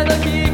sai daqui.